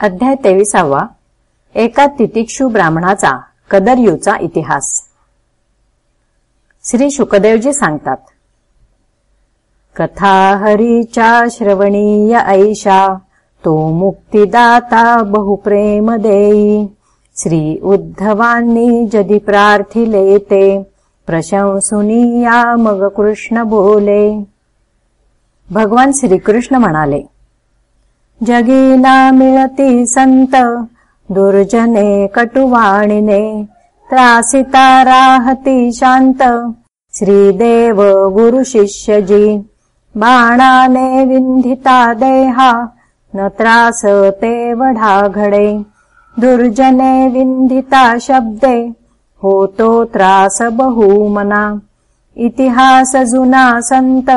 अध्याय तेविसावा एका तितिक्षु ब्राह्मणाचा कदरयूचा इतिहास. श्री शुकदेवजी सांगतात कथा हरीच्या श्रवणीय ऐशा तो मुक्तिदाता बहुप्रेम देई. श्री उद्धवांनी जदी प्रार्थिले ते प्रशंसुनिया मग कृष्ण बोले. भगवान श्रीकृष्ण म्हणाले जगीना मिळती संत दुर्जने कटुवाणिने त्रासिता राहती शांत श्रीदेव गुरु शिष्यजी बाणाने विंधिता देहा न त्रास ते वढा घडे दुर्जने विंधिता शब्दे होतो त्रास बहुमना। इतिहास जुना संत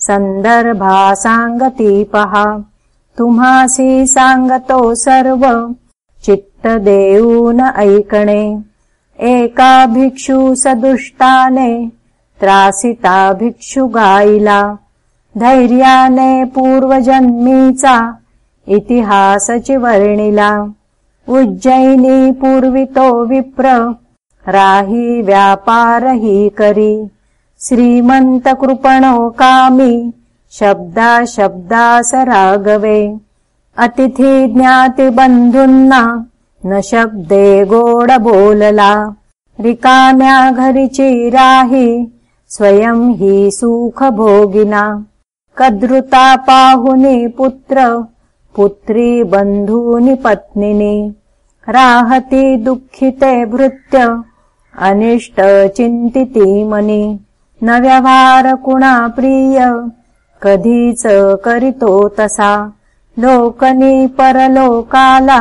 संदर्भा सांगती पहा तुम्हासी सांगतो सर्व. चित्त देऊन ऐकणे. एका भिक्षू सदुष्टाने त्रासिता भिक्षु गाईला. धैर्याने पूर्वजन्मीचा इतिहासची वर्णिला. उज्जैनी पूर्वितो विप्र राही व्यापारही करी. श्रीमंत कृपणो कामी शब्दा शब्दा सरागवे अतिथी ज्ञाति बन्धुन्ना न शब्दे गोड बोलला रिकाम्या घरिची राही स्वयं हि सुख भोगिना कद्रुता पाहुनी पुत्र पुत्री बन्धूनि पत्निनि। राहती दुःखिते भृत्य अनिष्ट चिन्तिती मनी न व्यवहार कुणा प्रिय कधीच करितो तसा. लोकनी परलोकाला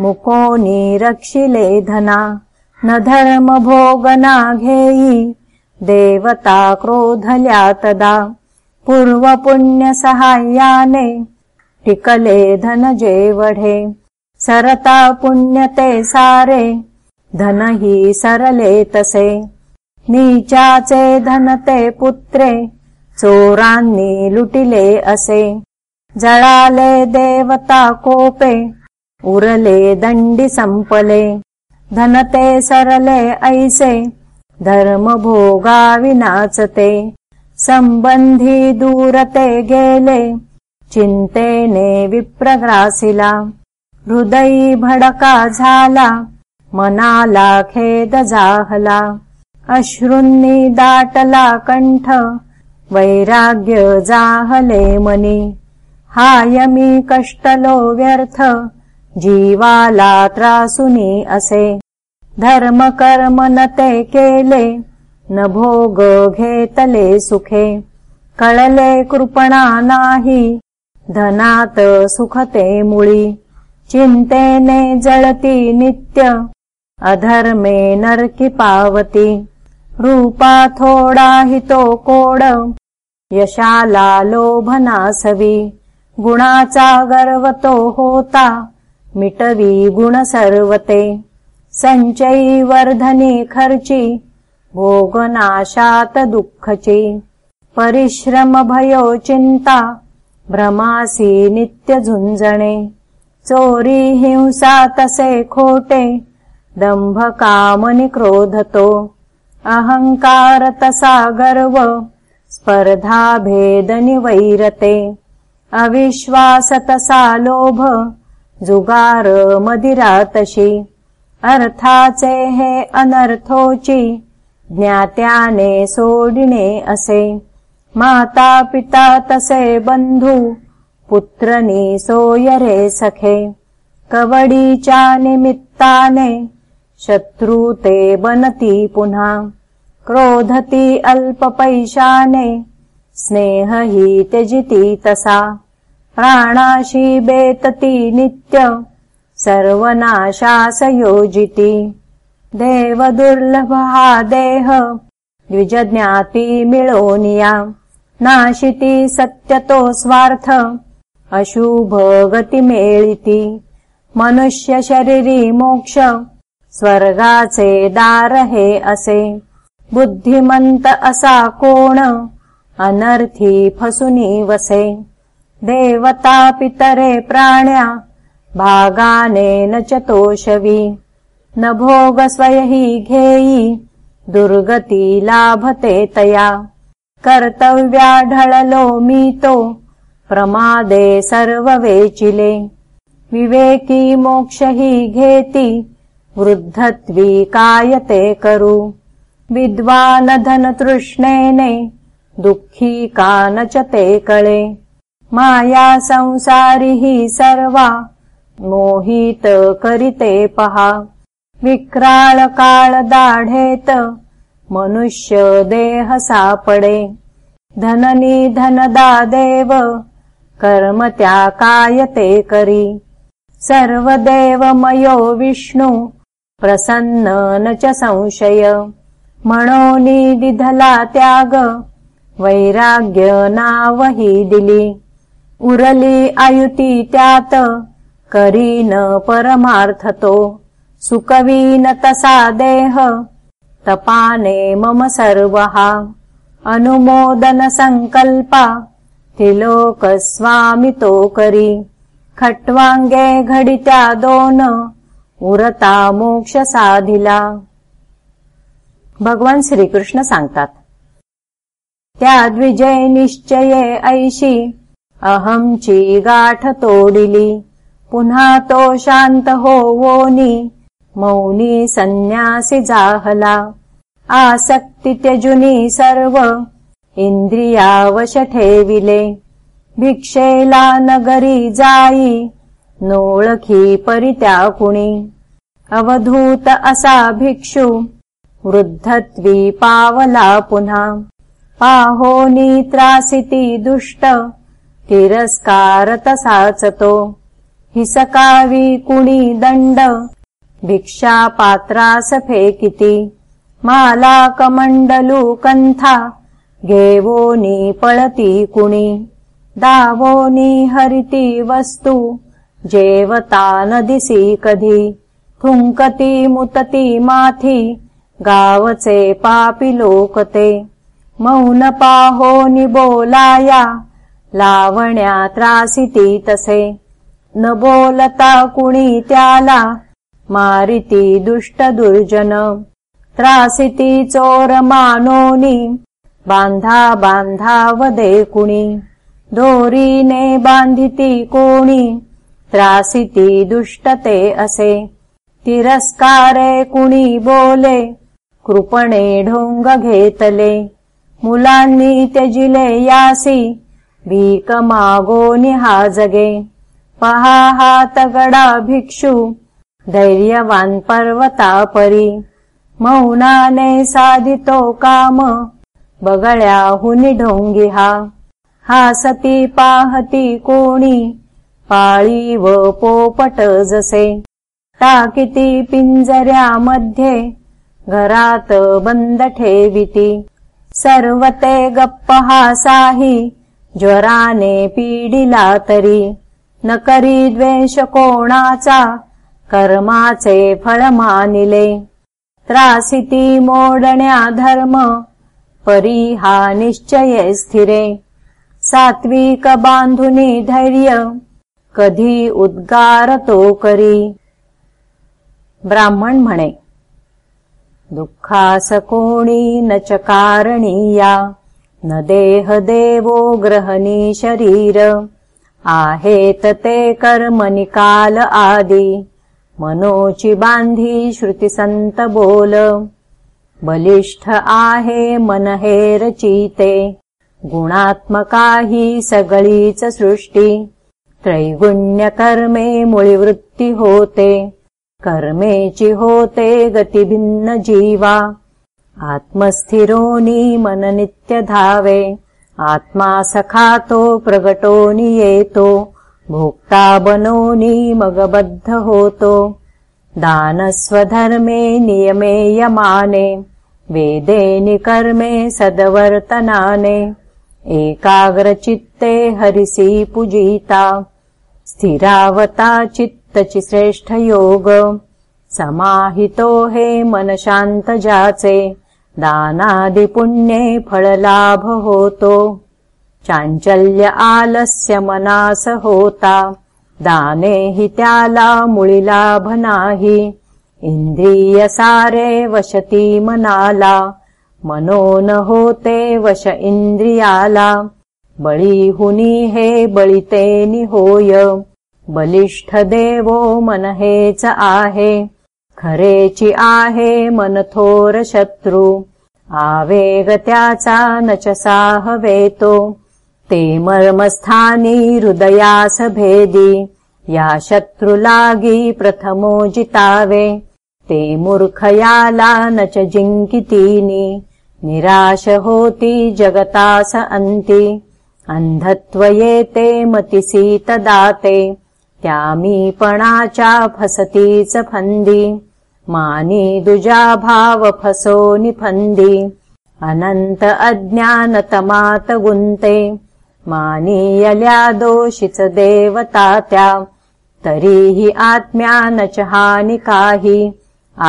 मुकोनी रक्षिले धना. न धर्म भोगना घेई देवता क्रोधल्या तदा. पूर्व पुण्य सहाय्याने टिकले धन जेवढे सरता पुण्यते सारे धन ही सरले तसे. नीचाचे धनते पुत्रे चोरांनी लुटिले असे. जळाले देवता कोपे उरले दंडी संपले. धनते सरले ऐसे धर्म भोगा विनाचते संबंधी दूरते गेले चिंतेने विप्रग्रासिला. हृदयी भडका झाला मनाला खेद जाहला. अश्रूंनी दाटला कंठ वैराग्य जाहले मनी हायमी कष्टलो व्यर्थ जीवाला त्रासुनी असे। धर्म कर्म न ते केले न भोग घेतले सुखे। कळले कृपणा नाही धनात सुखते मुळी। चिंतेने जळती नित्य अधर्मे नरकी पावती। रूपा थोडा हितो कोड यशाला लोभनासवी गुणाचा गर्व तो होता मिटवी गुण सर्वते. संचयी वर्धनी खर्ची भोगनाशात दुःखची. परिश्रम भयो चिंता भ्रमासी नित्य झुंजणे. चोरी हिंसा तसे खोटे दंभ कामनि क्रोधतो. अहंकार तसा गर्व स्पर्धा भेदनि वैरते अविश्वासतसा लोभ जुगार मदिरातशी अर्थाचे हे अनर्थोची ज्ञात्याने सोडिणे असे। माता पिता तसे बंधू पुत्रनी सोयरे सखे। कवडीच्या निमित्ताने शत्रु ते बनती पुन्हा क्रोधती अल्पपैशाने हि त्यजिति तसा। प्राणाशी बेतती नित्य सर्वनाशास योजिति देव दुर्लभहा देह द्विजज्ञाति मिळोनिया नाशिति सत्यतो स्वार्थ अशुभ गति मेळिति मनुष्य शरीरी मोक्ष स्वर्गाचे दार हे असे बुद्धिमंत असा कोण अनर्थी फसुनी वसे देवता पितरे प्राण्या भागानेन च तोषवी। न भोगस्वयहि घेयि दुर्गती लाभते तया। कर्तव्याढळलो मीतो प्रमादे सर्ववेचिले। विवेकी मोक्ष हि घेति वृद्धत्वी कायते करु विद्वानधनतृष्णेने दुःखी कान च ते कळे। माया संसारिहि सर्वा मोहित करिते पहा। विक्राळ दाढेत मनुष्य देह सापडे। धननी धनदा देव कर्म त्या कायते करी। सर्वदेवमयो विष्णु प्रसन्न न च संशय म्हणोनी दिधला त्याग वैराग्य नावही दिली. उरली आयुती त्यात करी न परमार्थतो. सुकवीन तसा देह तपाने मम सर्वहा. अनुमोदन संकल्पा तिलोकस्वामितो करी. खट्वांगे घडित्या दोन उरता मोक्ष साधिला भगवान श्रीकृष्ण सांगतात. त्या द्विजय निश्चये ऐशी अहमची गाठ तोडिली पुन्हा तो शांत होवोनी मौनी संन्यासी जाहला. आसक्ती त्यजुनी सर्व इंद्रियावश ठेविले. भिक्षेला नगरी जाई नोळखी परित्या कुणी अवधूत असा भिक्षू वृद्धत्वी पावला पुन्हा पाहोनी त्रासिती दुष्ट तिरस्कार तसाचतो हिसकावी कुणी दंड भिक्षा पात्रास फेकिती माला कमंडलू कंथा घेवोनी पळती कुणी। दावोनी हरिती वस्तू जेवता न दिसी कधी थुंकती मुतती माथी गावचे पापी लोकते मौन पाहो बोलाया लावण्या त्रासिती तसे. न बोलता कुणी त्याला मारिती दुष्ट दुर्जन. त्रासिती चोर मानोनी बांधा बांधा वदे कुणी. दोरीने बांधिती कोणी त्रासिती दुष्टते असे. तिरस्कारे कुणी बोले कृपणे ढोंग घेतले मुलांनी त्यजिले यासी भीक मागो निहा जगे पहा हा तगडा भिक्षु धैर्यवान पर्वता परी मौनाने साधितो काम बगळ्याहुनि ढोंगी हा. हासती पाहती कोणी पाळी व पोपट जसे. टाकिती पिंजऱ्यामध्ये घरात बंद ठेविती. सर्वते गप्प ज्वराने पीडिला तरी. न करी द्वेष कोणाचा कर्माचे फळ मानिले. त्रासिती मोडण्या धर्म परी हा निश्चय स्थिरे. सात्विक बांधुनी धैर्य कधी उद्गार तो करी. ब्राह्मण म्हणे दुःखास कोणी न च कारणीया न देह देवो ग्रहणी शरीर आहेत ते कर्मनिकाल आदी मनोची बांधी श्रुती संत बोल बलिष्ठ आहे मन हे रचिते गुणात्मका ही सगळीच सृष्टी त्रैगुण्य कर्मे मुळीवृत्ती होते कर्मेची होते गती भिन्न जीवा आत्मस्थिरोनी मन नित्य धावे आत्मा सखातो प्रगटोनी येतो भोक्ता बनोनी मगबद्ध होतो दानस्वधर्मे नियमे यमाने। वेदे निकर्मे सदवर्तनाने। एकाग्रचित्ते हरिसी पूजिता। स्थिरावता चित्तचि श्रेष्ठ मन शांत जाचे दानादिपुण्ये फललाभ होतो चाञ्चल्य आलस्य मनास होता दाने हि त्याला मुळीलाभ नाही। इंद्रिय सारे वशती मनाला। मनो न होते वश इंद्रियाला बळी हुनी हे बळिते निहोय बलिष्ठ देवो मन हेच आहे खरेची आहे मन थोर शत्रु आवेग त्याचा नचसा हवेतो ते मर्मस्थानी हृदयास भेदी या शत्रुलागी प्रथमो जितावे ते मूर्खयाला नच जिङ्कितीनि निराश होती जगतास अन्ति अन्धत्वयेते मतिसीतदाते त्यामीपणाचा फसतीच फन्दी मानी दुजा भाव फसो निफन्दी अनन्त अज्ञानतमात गुन्ते मानीयल्या दोषिच देवतात्या. तरीहि आत्म्या न च हानिकाहि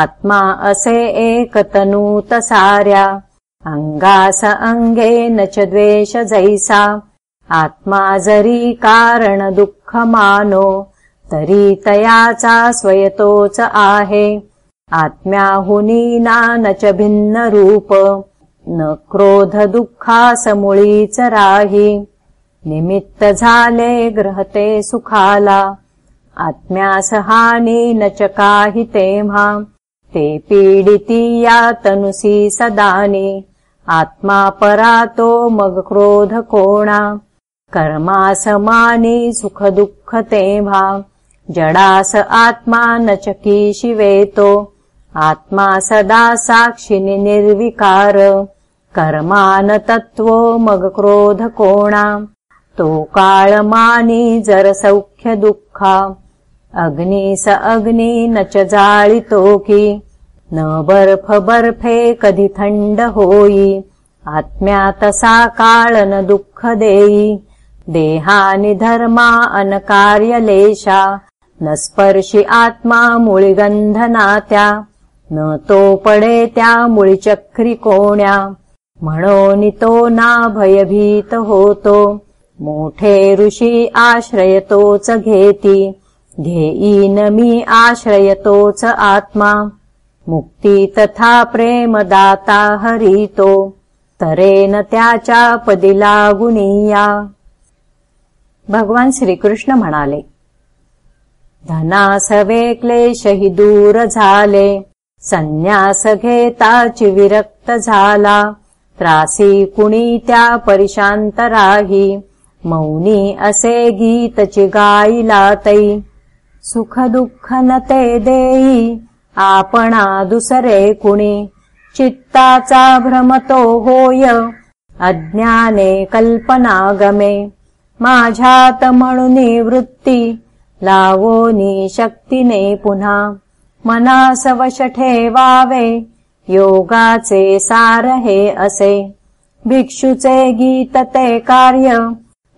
आत्मा असे एकतनूत सार्या अङ्गास अङ्गे च द्वेष जैसा आत्मा जरी कारण दुःखमानो तरी तयाचा स्वयतोच आहे। आत्म्याहुनीना न च भिन्न रूप न क्रोध दुःखासमुळीच राही। निमित्त झाले ग्रहते सुखाला आत्म्यास हानी न च काहि तेम्हा ते पीडिती या तनुसी सदानी आत्मा परातो मग क्रोध कोणा कर्मासमानी सुख दुःख तेम्हा जडास आत्मा न चकी शिवेतो आत्मा सदा साक्षिनि निर्विकार। कर्मान तत्त्वो मग क्रोध कोणा तो काळमानी जर सौख्य दुःखा अग्नि स अग्नि न च जाळितोकी न बर्फ बर्फे कधी थंड होई। आत्म्या तसा काळ न दुःख देई देहानि धर्मा अनकार्यलेशा न स्पर्शी आत्मा मुळिगंधनात्या न तो पडे त्या मुळीचक्री कोण्या म्हणून तो ना भयभीत होतो मोठे ऋषी आश्रयतोच घेती घेईन मी आश्रयतोच आत्मा मुक्ती तथा प्रेम दाता हरितो तरेन त्याच्या पदी लागुनिया भगवान श्रीकृष्ण म्हणाले धनास क्लेश हि दूर झाले संन्यास घेताची विरक्त झाला त्रासी कुणी त्या परिशांत राही मौनी असे गीतची गाईला तै. सुख दुःख न ते देई आपणा दुसरे कुणी चित्ताचा भ्रमतो होय अज्ञाने कल्पनागमे माझ्यात म्हणून वृत्ती लावोनी शक्तीने पुन्हा. मनासवश ठेवावे. योगाचे सार हे असे. भिक्षुचे गीत ते कार्य.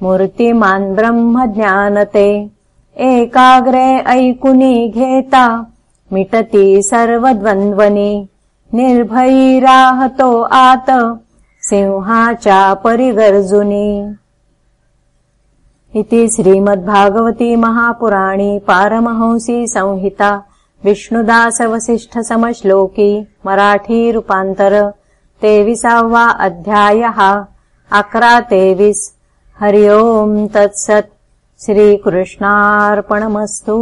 मूर्तिमान ब्रह्म ज्ञानते एकाग्रे ऐकुनी घेता. मिटती सर्व द्वंद्वनी निर्भयी राहतो आत. सिंहाच्या परिगर्जुनी. इति श्रीमद्भागवती महापुराणी पारमहंसी संहिता विष्णुदासवसिष्ठसमश्लोकी मराठीरूपान्तर तेविसावा अध्यायः अकरा तेविस्। हरि ओम् तत्सत्। श्रीकृष्णार्पणमस्तु